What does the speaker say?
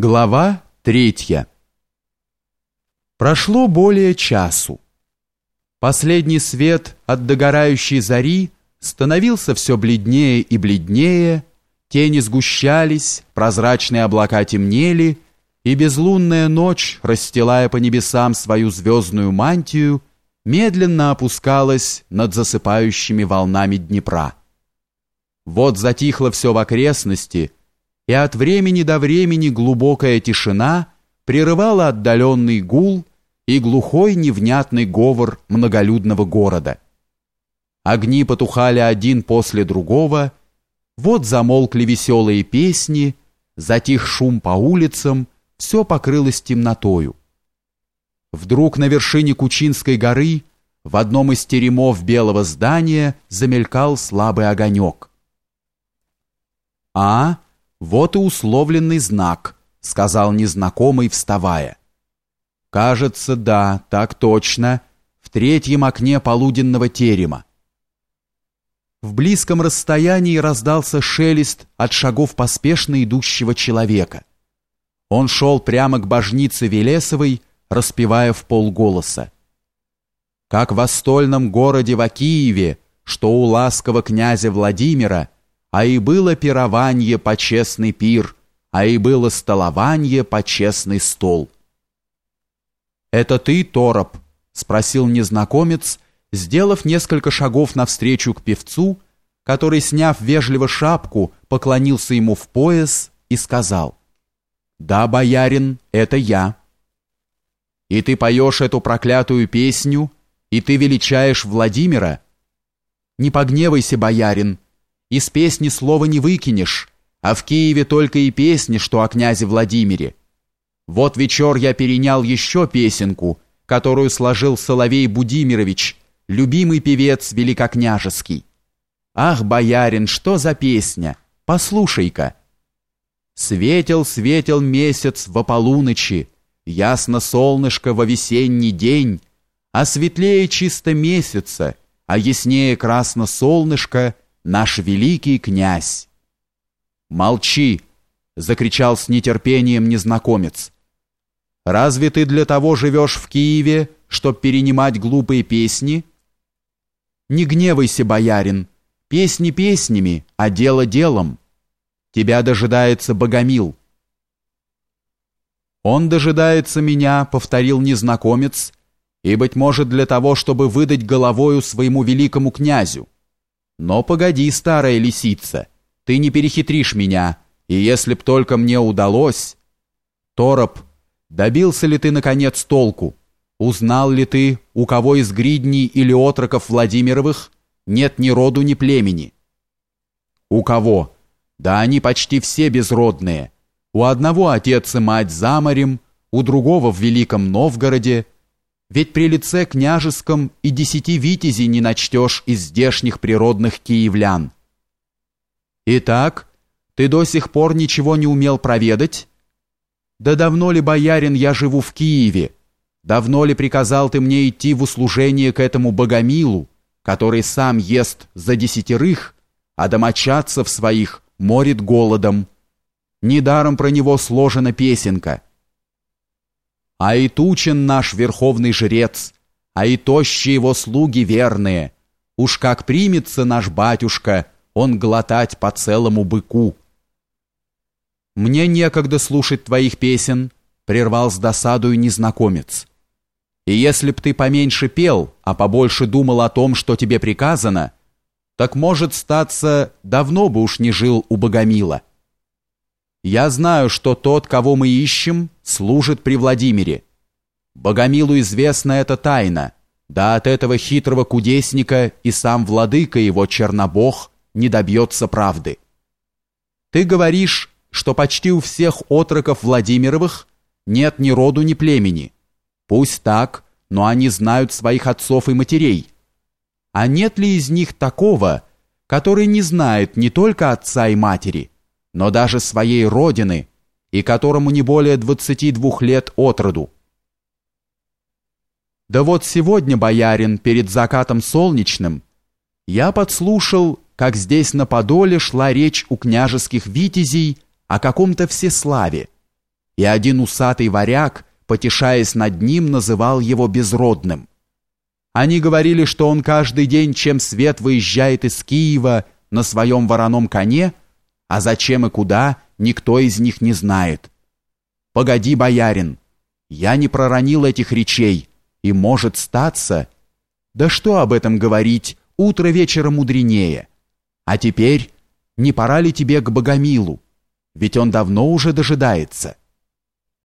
Глава третья. Прошло более часу. Последний свет от догорающей зари становился все бледнее и бледнее, тени сгущались, прозрачные облака темнели, и безлунная ночь, расстилая по небесам свою звездную мантию, медленно опускалась над засыпающими волнами Днепра. Вот затихло все в окрестности — и от времени до времени глубокая тишина прерывала отдаленный гул и глухой невнятный говор многолюдного города. Огни потухали один после другого, вот замолкли веселые песни, затих шум по улицам, все покрылось темнотою. Вдруг на вершине Кучинской горы в одном из теремов белого здания замелькал слабый огонек. «А?» «Вот и условленный знак», — сказал незнакомый, вставая. «Кажется, да, так точно, в третьем окне полуденного терема». В близком расстоянии раздался шелест от шагов поспешно идущего человека. Он шел прямо к божнице Велесовой, распевая в полголоса. Как в остольном городе в Киеве, что у ласкового князя Владимира — а и было пирование по честный пир, а и было столование по честный стол. «Это ты, Тороп?» — спросил незнакомец, сделав несколько шагов навстречу к певцу, который, сняв вежливо шапку, поклонился ему в пояс и сказал, «Да, боярин, это я». «И ты поешь эту проклятую песню, и ты величаешь Владимира?» «Не погневайся, боярин», из песни слова не выкинешь, а в Киеве только и песни, что о князе Владимире. Вот вечер я перенял еще песенку, которую сложил Соловей Будимирович, любимый певец великокняжеский. Ах, боярин, что за песня? Послушай-ка. Светел месяц во полуночи, Ясно солнышко во весенний день, А светлее чисто месяца, А яснее красно солнышко — наш великий князь. Молчи, закричал с нетерпением незнакомец. Разве ты для того живешь в Киеве, чтоб перенимать глупые песни? Не гневайся, боярин, песни песнями, а дело делом. Тебя дожидается Богомил. Он дожидается меня, повторил незнакомец, и быть может для того, чтобы выдать головою своему великому князю. Но погоди, старая лисица, ты не перехитришь меня, и если б только мне удалось... Тороп, добился ли ты, наконец, толку? Узнал ли ты, у кого из гридней или отроков Владимировых нет ни роду, ни племени? У кого? Да они почти все безродные. У одного отец и мать за морем, у другого в Великом Новгороде, ведь при лице княжеском и десяти витязей не начтешь из здешних природных киевлян. Итак, ты до сих пор ничего не умел проведать? Да давно ли, боярин, я живу в Киеве? Давно ли приказал ты мне идти в услужение к этому богомилу, который сам ест за десятерых, а домочадцев своих морит голодом? Недаром про него сложена песенка — а и тучен наш верховный жрец, а и тощие его слуги верные. Уж как примется наш батюшка, он глотать по целому быку. Мне некогда слушать твоих песен, прервал с досадою незнакомец. И если б ты поменьше пел, а побольше думал о том, что тебе приказано, так, может, статься, давно бы уж не жил у Богомила. Я знаю, что тот, кого мы ищем, служит при Владимире. Богомилу известна эта тайна, да от этого хитрого кудесника и сам владыка его Чернобог не добьется правды. Ты говоришь, что почти у всех отроков Владимировых нет ни роду, ни племени. Пусть так, но они знают своих отцов и матерей. А нет ли из них такого, который не знает не только отца и матери, но даже своей родины, и которому не более 22 лет от роду. Да вот сегодня, боярин, перед закатом солнечным, я подслушал, как здесь на Подоле шла речь у княжеских витязей о каком-то всеславе, и один усатый варяг, потешаясь над ним, называл его безродным. Они говорили, что он каждый день, чем свет выезжает из Киева на своем вороном коне, а зачем и куда, никто из них не знает. Погоди, боярин, я не проронил этих речей, и может статься... Да что об этом говорить, утро вечера мудренее. А теперь, не пора ли тебе к Богомилу? Ведь он давно уже дожидается».